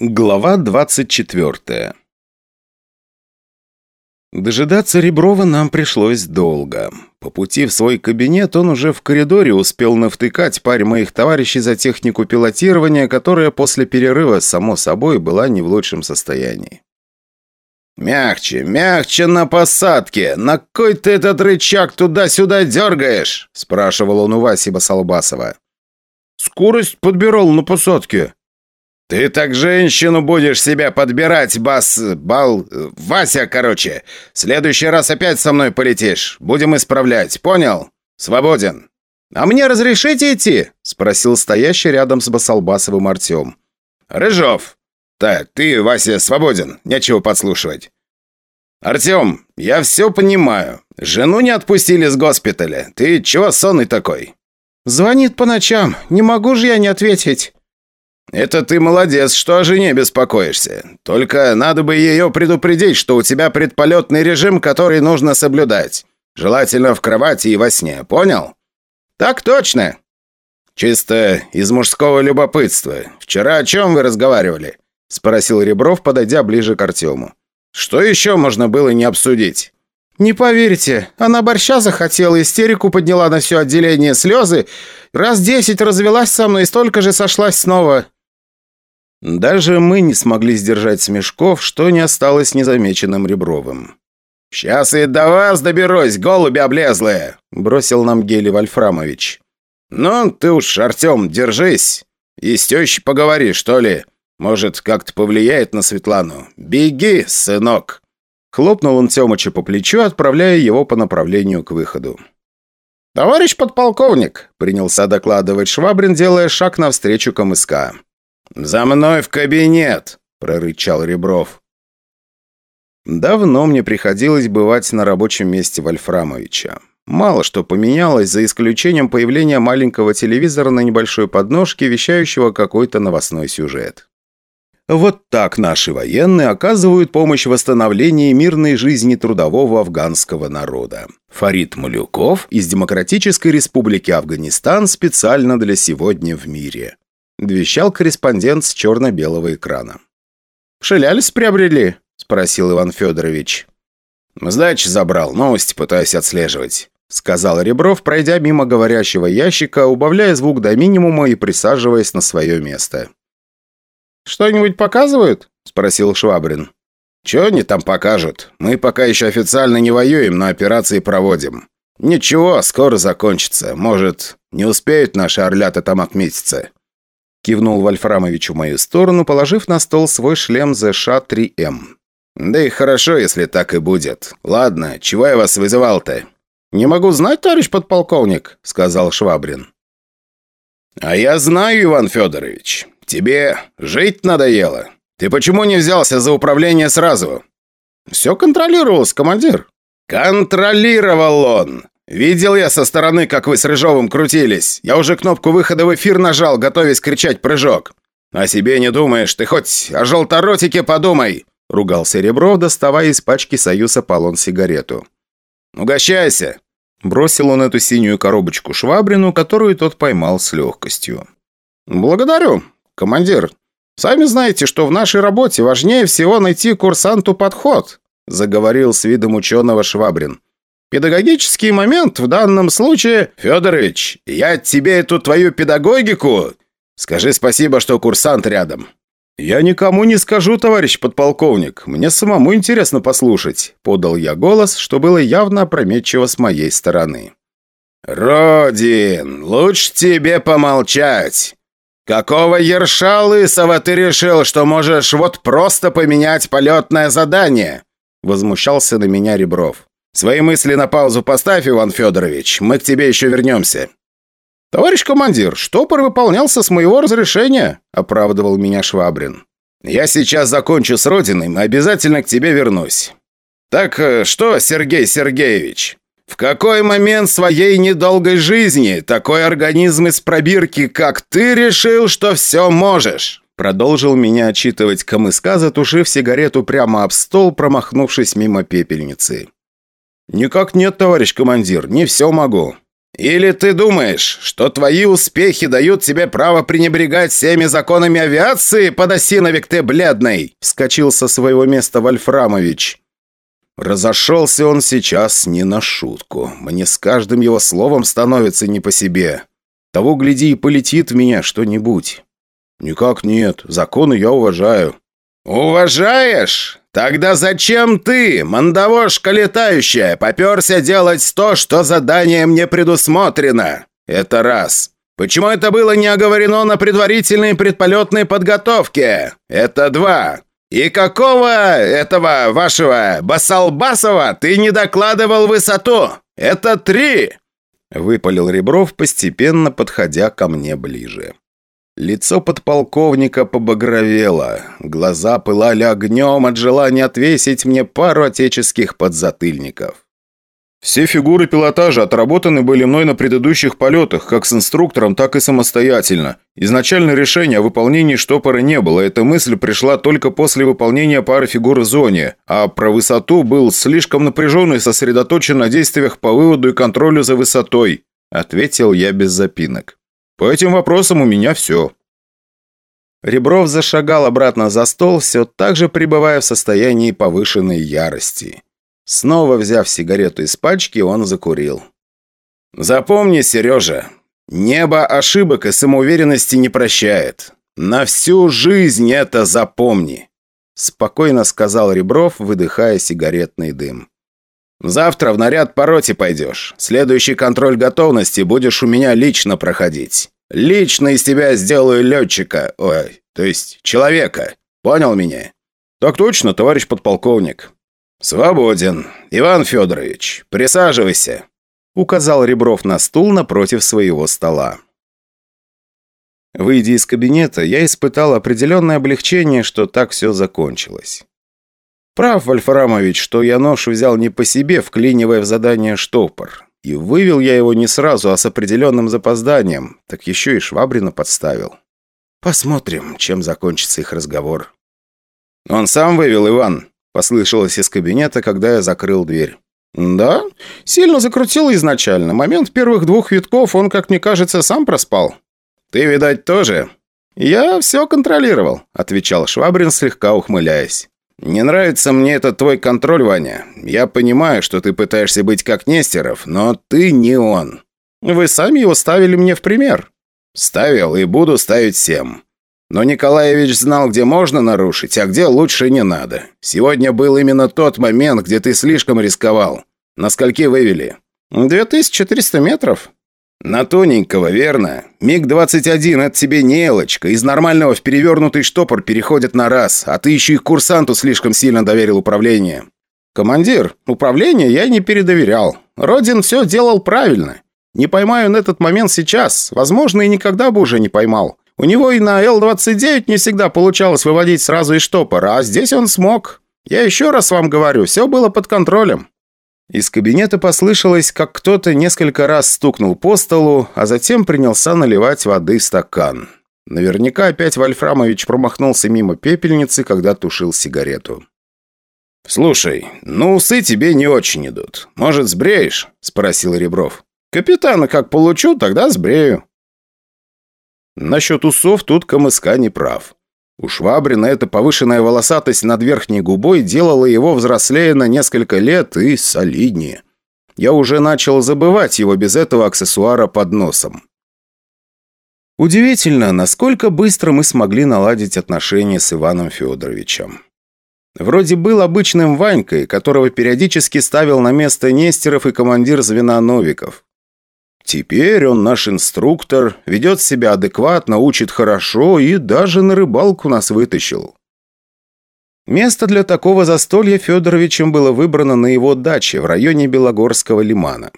Глава 24 Дожидаться Реброва нам пришлось долго. По пути в свой кабинет он уже в коридоре успел навтыкать паре моих товарищей за технику пилотирования, которая после перерыва, само собой, была не в лучшем состоянии. «Мягче, мягче на посадке! На кой ты этот рычаг туда-сюда дергаешь?» – спрашивал он у Васи Басалбасова. «Скорость подбирал на посадке», «Ты так женщину будешь себя подбирать, Бас... Бал... Вася, короче. В следующий раз опять со мной полетишь. Будем исправлять, понял? Свободен». «А мне разрешите идти?» – спросил стоящий рядом с Басалбасовым Артем. «Рыжов!» «Так, ты, Вася, свободен. Нечего подслушивать». «Артем, я все понимаю. Жену не отпустили с госпиталя. Ты чего сонный такой?» «Звонит по ночам. Не могу же я не ответить». «Это ты молодец, что о жене беспокоишься. Только надо бы ее предупредить, что у тебя предполетный режим, который нужно соблюдать. Желательно в кровати и во сне, понял?» «Так точно!» «Чисто из мужского любопытства. Вчера о чем вы разговаривали?» – спросил Ребров, подойдя ближе к Артему. «Что еще можно было не обсудить?» «Не поверите, она борща захотела, истерику подняла на все отделение слезы, раз десять развелась со мной и столько же сошлась снова». Даже мы не смогли сдержать смешков, что не осталось незамеченным Ребровым. «Сейчас и до вас доберусь, голуби облезлые!» – бросил нам Гели Вольфрамович. «Ну, ты уж, Артем, держись. И с тещей поговори, что ли. Может, как-то повлияет на Светлану. Беги, сынок!» Хлопнул он Темыча по плечу, отправляя его по направлению к выходу. «Товарищ подполковник!» – принялся докладывать Швабрин, делая шаг навстречу КМСК. «За мной в кабинет!» – прорычал Ребров. Давно мне приходилось бывать на рабочем месте Вольфрамовича. Мало что поменялось, за исключением появления маленького телевизора на небольшой подножке, вещающего какой-то новостной сюжет. Вот так наши военные оказывают помощь в восстановлении мирной жизни трудового афганского народа. Фарид Малюков из Демократической Республики Афганистан специально для сегодня в мире. – вещал корреспондент с черно-белого экрана. «Шелялись приобрели?» – спросил Иван Федорович. «Сдачи забрал, новости пытаюсь отслеживать», – сказал Ребров, пройдя мимо говорящего ящика, убавляя звук до минимума и присаживаясь на свое место. «Что-нибудь показывают?» – спросил Швабрин. «Чего они там покажут? Мы пока еще официально не воюем, но операции проводим. Ничего, скоро закончится. Может, не успеют наши орлята там отметиться». Кивнул Вольфрамович в мою сторону, положив на стол свой шлем ЗШ-3М. «Да и хорошо, если так и будет. Ладно, чего я вас вызывал-то?» «Не могу знать, товарищ подполковник», — сказал Швабрин. «А я знаю, Иван Федорович. Тебе жить надоело. Ты почему не взялся за управление сразу?» «Все контролировалось, командир». «Контролировал он! «Видел я со стороны, как вы с Рыжовым крутились. Я уже кнопку выхода в эфир нажал, готовясь кричать «прыжок». О себе не думаешь, ты хоть о желторотике подумай!» Ругался Ребров, доставая из пачки Союз Аполлон сигарету. «Угощайся!» Бросил он эту синюю коробочку Швабрину, которую тот поймал с легкостью. «Благодарю, командир. Сами знаете, что в нашей работе важнее всего найти курсанту подход», заговорил с видом ученого Швабрин. Педагогический момент в данном случае... Федорович, я тебе эту твою педагогику... Скажи спасибо, что курсант рядом. «Я никому не скажу, товарищ подполковник. Мне самому интересно послушать», – подал я голос, что было явно опрометчиво с моей стороны. «Родин, лучше тебе помолчать. Какого ерша лысого ты решил, что можешь вот просто поменять полетное задание?» Возмущался на меня Ребров. «Свои мысли на паузу поставь, Иван Федорович. Мы к тебе еще вернемся». «Товарищ командир, штопор выполнялся с моего разрешения», – оправдывал меня Швабрин. «Я сейчас закончу с Родиной, обязательно к тебе вернусь». «Так э, что, Сергей Сергеевич, в какой момент своей недолгой жизни такой организм из пробирки, как ты, решил, что все можешь?» Продолжил меня отчитывать Камыска, затушив сигарету прямо об стол, промахнувшись мимо пепельницы. «Никак нет, товарищ командир, не все могу». Или ты думаешь, что твои успехи дают тебе право пренебрегать всеми законами авиации, подосиновик ты бледный?» Вскочил со своего места Вольфрамович. Разошелся он сейчас не на шутку. Мне с каждым его словом становится не по себе. Того, гляди, и полетит в меня что-нибудь. Никак нет, законы я уважаю. «Уважаешь? Тогда зачем ты, мандавошка летающая, поперся делать то, что заданием не предусмотрено? Это раз. Почему это было не оговорено на предварительной предполетной подготовке? Это два. И какого этого вашего Басалбасова ты не докладывал высоту? Это три!» Выпалил Ребров, постепенно подходя ко мне ближе. Лицо подполковника побагровело, глаза пылали огнем от желания отвесить мне пару отеческих подзатыльников. Все фигуры пилотажа отработаны были мной на предыдущих полетах, как с инструктором, так и самостоятельно. Изначально решения о выполнении штопора не было, эта мысль пришла только после выполнения пары фигур в зоне, а про высоту был слишком напряжен и сосредоточен на действиях по выводу и контролю за высотой, ответил я без запинок. По этим вопросам у меня все». Ребров зашагал обратно за стол, все так же пребывая в состоянии повышенной ярости. Снова взяв сигарету из пачки, он закурил. «Запомни, Сережа, небо ошибок и самоуверенности не прощает. На всю жизнь это запомни», – спокойно сказал Ребров, выдыхая сигаретный дым. Завтра в наряд по роте пойдешь. Следующий контроль готовности будешь у меня лично проходить. Лично из тебя сделаю летчика. Ой, то есть человека. Понял меня? Так точно, товарищ подполковник. Свободен. Иван Федорович, присаживайся. Указал Ребров на стул напротив своего стола. Выйдя из кабинета, я испытал определенное облегчение, что так все закончилось. Прав, Вольфрамович, что я нож взял не по себе, вклинивая в задание штопор. И вывел я его не сразу, а с определенным запозданием. Так еще и Швабрина подставил. Посмотрим, чем закончится их разговор. «Он сам вывел, Иван», – послышалось из кабинета, когда я закрыл дверь. «Да, сильно закрутил изначально. Момент первых двух витков он, как мне кажется, сам проспал». «Ты, видать, тоже?» «Я все контролировал», – отвечал Швабрин, слегка ухмыляясь. «Не нравится мне этот твой контроль, Ваня. Я понимаю, что ты пытаешься быть как Нестеров, но ты не он. Вы сами его ставили мне в пример». «Ставил и буду ставить всем. Но Николаевич знал, где можно нарушить, а где лучше не надо. Сегодня был именно тот момент, где ты слишком рисковал. На скольки вывели?» «2300 метров». «На тоненького, верно? МиГ-21 – это тебе не элочка. Из нормального в перевернутый штопор переходит на раз, а ты еще и курсанту слишком сильно доверил управление». «Командир, управление я не передоверял. Родин все делал правильно. Не поймаю на этот момент сейчас. Возможно, и никогда бы уже не поймал. У него и на Л-29 не всегда получалось выводить сразу из штопора, а здесь он смог. Я еще раз вам говорю, все было под контролем». Из кабинета послышалось, как кто-то несколько раз стукнул по столу, а затем принялся наливать воды в стакан. Наверняка опять Вольфрамович промахнулся мимо пепельницы, когда тушил сигарету. «Слушай, ну усы тебе не очень идут. Может, сбреешь?» – спросил Ребров. «Капитана как получу, тогда сбрею». Насчет усов тут КМСК не прав. У Швабрина эта повышенная волосатость над верхней губой делала его взрослее на несколько лет и солиднее. Я уже начал забывать его без этого аксессуара под носом. Удивительно, насколько быстро мы смогли наладить отношения с Иваном Федоровичем. Вроде был обычным Ванькой, которого периодически ставил на место Нестеров и командир звена Новиков. Теперь он наш инструктор, ведет себя адекватно, учит хорошо и даже на рыбалку нас вытащил. Место для такого застолья Федоровичем было выбрано на его даче в районе Белогорского лимана.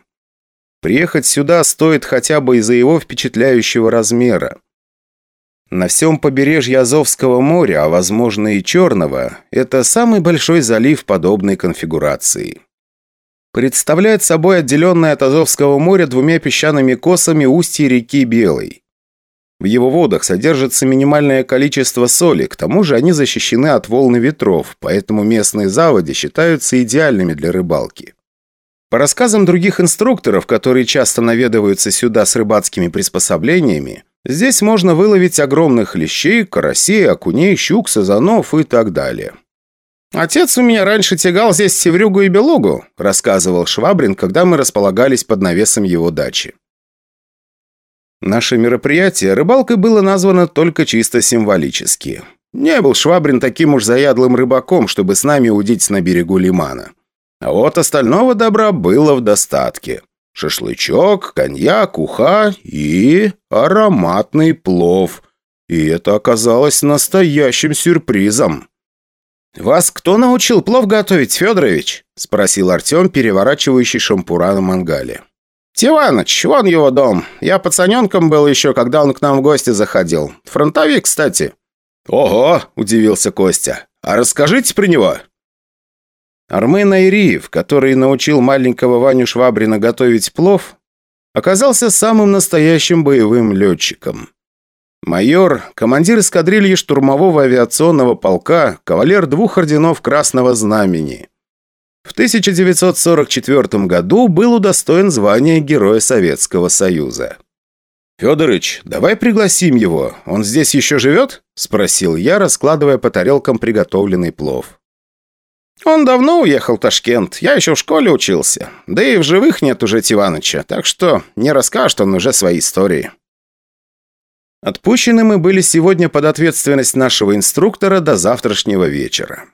Приехать сюда стоит хотя бы из-за его впечатляющего размера. На всем побережье Азовского моря, а возможно и Черного, это самый большой залив подобной конфигурации представляет собой отделенное от Азовского моря двумя песчаными косами устье реки Белой. В его водах содержится минимальное количество соли, к тому же они защищены от волн и ветров, поэтому местные заводи считаются идеальными для рыбалки. По рассказам других инструкторов, которые часто наведываются сюда с рыбацкими приспособлениями, здесь можно выловить огромных лещей, карасей, окуней, щук, сазанов и так далее. «Отец у меня раньше тягал здесь севрюгу и белугу», рассказывал Швабрин, когда мы располагались под навесом его дачи. Наше мероприятие рыбалкой было названо только чисто символически. Не был Швабрин таким уж заядлым рыбаком, чтобы с нами удить на берегу лимана. А вот остального добра было в достатке. Шашлычок, коньяк, уха и ароматный плов. И это оказалось настоящим сюрпризом. «Вас кто научил плов готовить, Федорович?» – спросил Артем, переворачивающий шампура на мангале. «Тиваныч, вон его дом. Я пацаненком был еще, когда он к нам в гости заходил. Фронтовик, кстати». «Ого!» – удивился Костя. «А расскажите про него». Армен Айриев, который научил маленького Ваню Швабрина готовить плов, оказался самым настоящим боевым летчиком. Майор, командир эскадрильи штурмового авиационного полка, кавалер двух орденов Красного Знамени. В 1944 году был удостоен звания Героя Советского Союза. «Федорыч, давай пригласим его. Он здесь еще живет?» – спросил я, раскладывая по тарелкам приготовленный плов. «Он давно уехал в Ташкент. Я еще в школе учился. Да и в живых нет уже Тиваныча, так что не расскажет он уже свои истории». Отпущены мы были сегодня под ответственность нашего инструктора до завтрашнего вечера.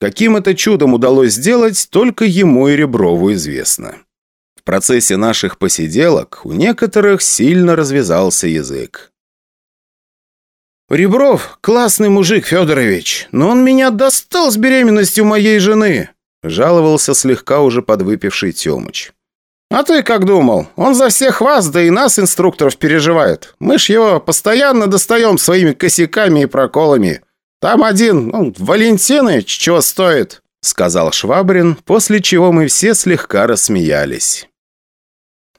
Каким это чудом удалось сделать, только ему и Реброву известно. В процессе наших посиделок у некоторых сильно развязался язык. «Ребров – классный мужик, Федорович, но он меня достал с беременностью моей жены», – жаловался слегка уже подвыпивший Темыч. «А ты как думал? Он за всех вас, да и нас, инструкторов, переживает. Мы ж его постоянно достаем своими косяками и проколами. Там один, ну, Валентиныч, чего стоит», – сказал Швабрин, после чего мы все слегка рассмеялись.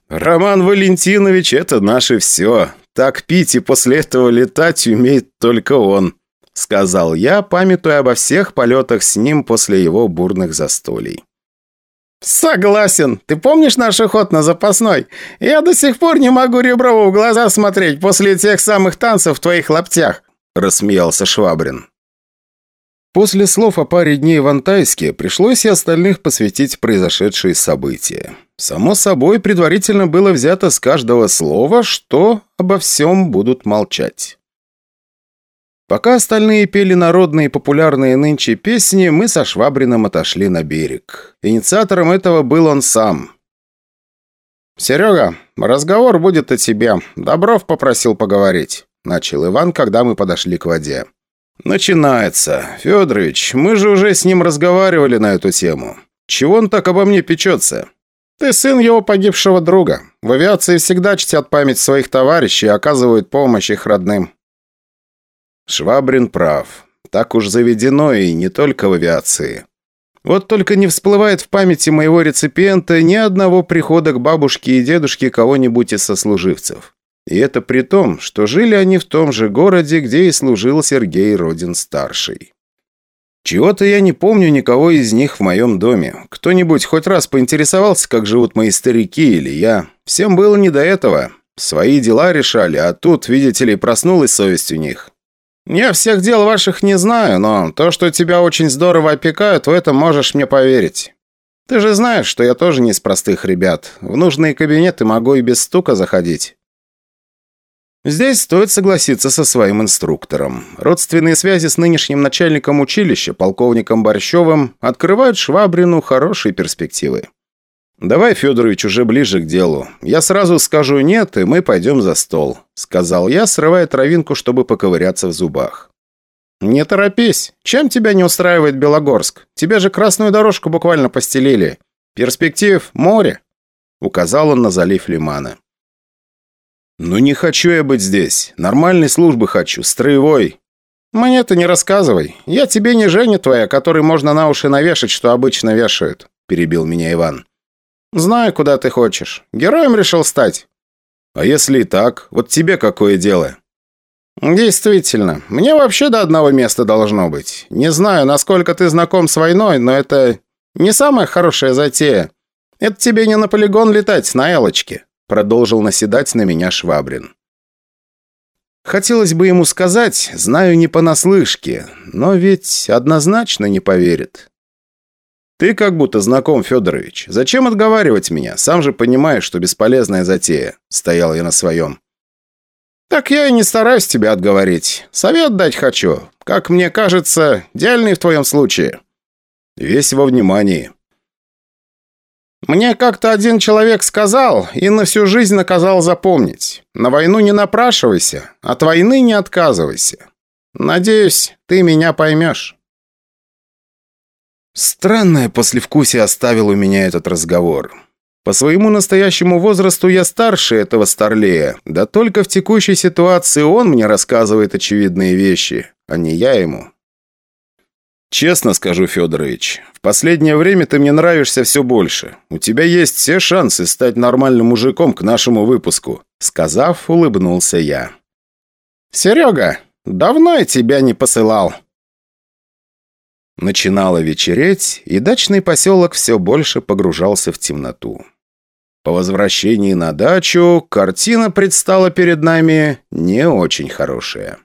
«Роман Валентинович – это наше все. Так пить и после этого летать умеет только он», — сказал я, памятуя обо всех полетах с ним после его бурных застолий. «Согласен. Ты помнишь наш ход на запасной? Я до сих пор не могу Реброву в глаза смотреть после тех самых танцев в твоих лаптях», — рассмеялся Швабрин. После слов о паре дней в Антайске пришлось и остальных посвятить произошедшие события. Само собой, предварительно было взято с каждого слова, что обо всем будут молчать. Пока остальные пели народные популярные нынче песни, мы со Швабриным отошли на берег. Инициатором этого был он сам. «Серега, разговор будет о тебе. Добров попросил поговорить», – начал Иван, когда мы подошли к воде. «Начинается. Федорович, мы же уже с ним разговаривали на эту тему. Чего он так обо мне печется?» Ты сын его погибшего друга. В авиации всегда чтят память своих товарищей и оказывают помощь их родным». Швабрин прав. Так уж заведено и не только в авиации. Вот только не всплывает в памяти моего реципиента ни одного прихода к бабушке и дедушке кого-нибудь из сослуживцев. И это при том, что жили они в том же городе, где и служил Сергей Родин-старший. Чего-то я не помню никого из них в моем доме. Кто-нибудь хоть раз поинтересовался, как живут мои старики или я. Всем было не до этого. Свои дела решали, а тут, видите ли, проснулась совесть у них. Я всех дел ваших не знаю, но то, что тебя очень здорово опекают, в этом можешь мне поверить. Ты же знаешь, что я тоже не из простых ребят. В нужные кабинеты могу и без стука заходить. Здесь стоит согласиться со своим инструктором. Родственные связи с нынешним начальником училища, полковником Борщевым, открывают Швабрину хорошие перспективы. «Давай, Федорович, уже ближе к делу. Я сразу скажу «нет», и мы пойдем за стол», — сказал я, срывая травинку, чтобы поковыряться в зубах. «Не торопись. Чем тебя не устраивает Белогорск? Тебе же красную дорожку буквально постелили. Перспектив – море», — указал он на залив Лимана. «Ну не хочу я быть здесь. Нормальной службы хочу, строевой». «Мне ты не рассказывай. Я тебе не Женя твоя, который можно на уши навешать, что обычно вешают», – перебил меня Иван. «Знаю, куда ты хочешь. Героем решил стать». «А если и так? Вот тебе какое дело?» «Действительно. Мне вообще до одного места должно быть. Не знаю, насколько ты знаком с войной, но это не самая хорошая затея. Это тебе не на полигон летать, на Элочке», продолжил наседать на меня Швабрин. Хотелось бы ему сказать, знаю не понаслышке, но ведь однозначно не поверит. «Ты как будто знаком, Федорович. Зачем отговаривать меня? Сам же понимаешь, что бесполезная затея». Стоял я на своем. «Так я и не стараюсь тебя отговорить. Совет дать хочу. Как мне кажется, идеальный в твоем случае». «Весь во внимании». Мне как-то один человек сказал и на всю жизнь наказал запомнить. На войну не напрашивайся, от войны не отказывайся. Надеюсь, ты меня поймешь. Странное послевкусие оставил у меня этот разговор. По своему настоящему возрасту я старше этого старлея, да только в текущей ситуации он мне рассказывает очевидные вещи, а не я ему. «Честно скажу, Федорович, в последнее время ты мне нравишься все больше. У тебя есть все шансы стать нормальным мужиком к нашему выпуску», сказав, улыбнулся я. «Серега, давно я тебя не посылал». Начинало вечереть, и дачный поселок все больше погружался в темноту. По возвращении на дачу картина предстала перед нами не очень хорошая.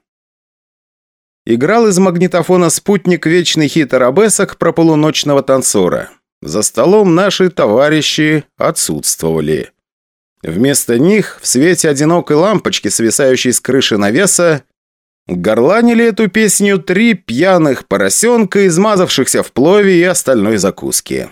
Играл из магнитофона спутник вечный хит арабесок про полуночного танцора. За столом наши товарищи отсутствовали. Вместо них, в свете одинокой лампочки, свисающей с крыши навеса, горланили эту песню три пьяных поросенка, измазавшихся в плове и остальной закуски.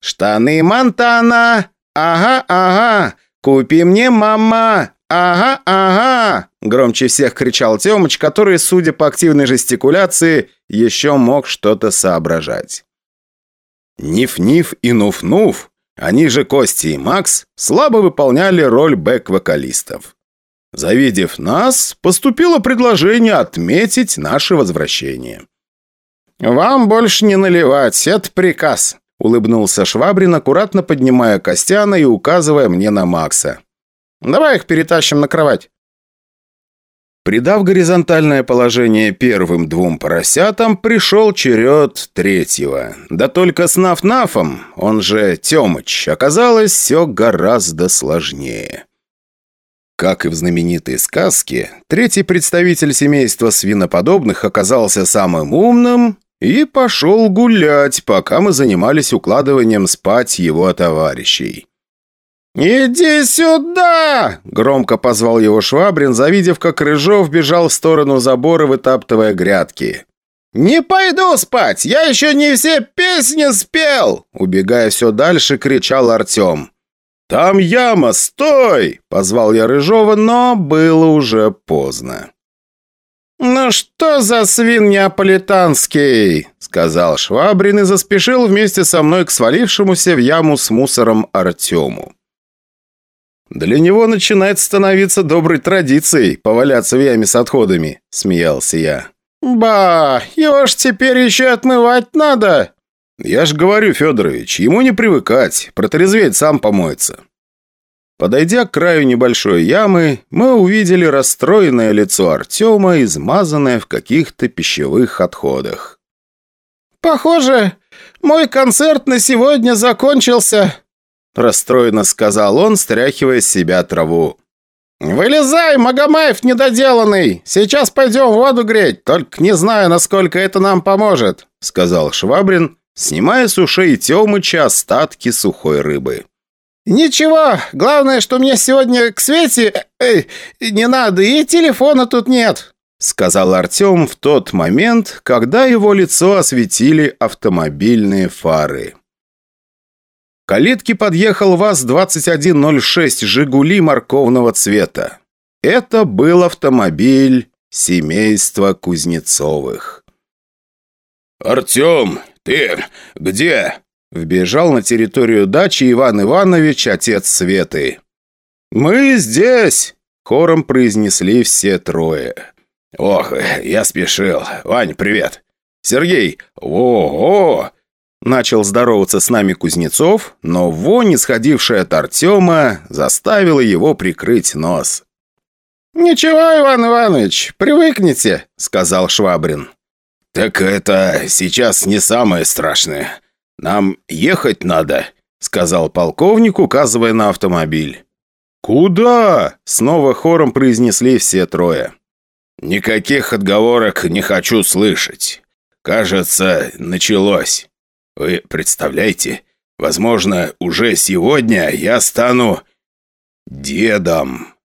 «Штаны Монтана! Ага, ага! Купи мне, мама! «Ага, ага!» – громче всех кричал Темыч, который, судя по активной жестикуляции, еще мог что-то соображать. Ниф-Ниф и Нуф-Нуф, они же Кости и Макс, слабо выполняли роль бэк-вокалистов. Завидев нас, поступило предложение отметить наше возвращение. «Вам больше не наливать, это приказ», – улыбнулся Швабрин, аккуратно поднимая Костяна и указывая мне на Макса. Давай их перетащим на кровать». Придав горизонтальное положение первым двум поросятам, пришел черед третьего. Да только с Наф-Нафом, он же Темыч, оказалось все гораздо сложнее. Как и в знаменитой сказке, третий представитель семейства свиноподобных оказался самым умным и пошел гулять, пока мы занимались укладыванием спать его товарищей. «Иди сюда!» – громко позвал его Швабрин, завидев, как Рыжов бежал в сторону забора, вытаптывая грядки. «Не пойду спать! Я еще не все песни спел!» Убегая все дальше, кричал Артем. «Там яма! Стой!» – позвал я Рыжова, но было уже поздно. «Ну что за свин неаполитанский?» – сказал Швабрин и заспешил вместе со мной к свалившемуся в яму с мусором Артему. «Для него начинает становиться доброй традицией поваляться в яме с отходами», – смеялся я. «Ба, его ж теперь еще отмывать надо!» «Я ж говорю, Федорович, ему не привыкать, протрезветь сам помоется». Подойдя к краю небольшой ямы, мы увидели расстроенное лицо Артема, измазанное в каких-то пищевых отходах. «Похоже, мой концерт на сегодня закончился», Расстроенно сказал он, стряхивая с себя траву. «Вылезай, Магомаев недоделанный! Сейчас пойдем воду греть, только не знаю, насколько это нам поможет», сказал Швабрин, снимая с ушей Темыча остатки сухой рыбы. «Ничего, главное, что мне сегодня к Свете э, не надо, и телефона тут нет», сказал Артем в тот момент, когда его лицо осветили автомобильные фары калитке подъехал ВАЗ-2106 «Жигули» морковного цвета. Это был автомобиль семейства Кузнецовых. «Артем, ты где?» Вбежал на территорию дачи Иван Иванович, отец Светы. «Мы здесь!» – хором произнесли все трое. «Ох, я спешил. Вань, привет!» «Сергей! О-о! Начал здороваться с нами Кузнецов, но вонь, исходившая от Артема, заставила его прикрыть нос. «Ничего, Иван Иванович, привыкните», — сказал Швабрин. «Так это сейчас не самое страшное. Нам ехать надо», — сказал полковник, указывая на автомобиль. «Куда?» — снова хором произнесли все трое. «Никаких отговорок не хочу слышать. Кажется, началось. Вы представляете, возможно, уже сегодня я стану дедом».